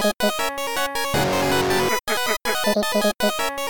テレテレテ。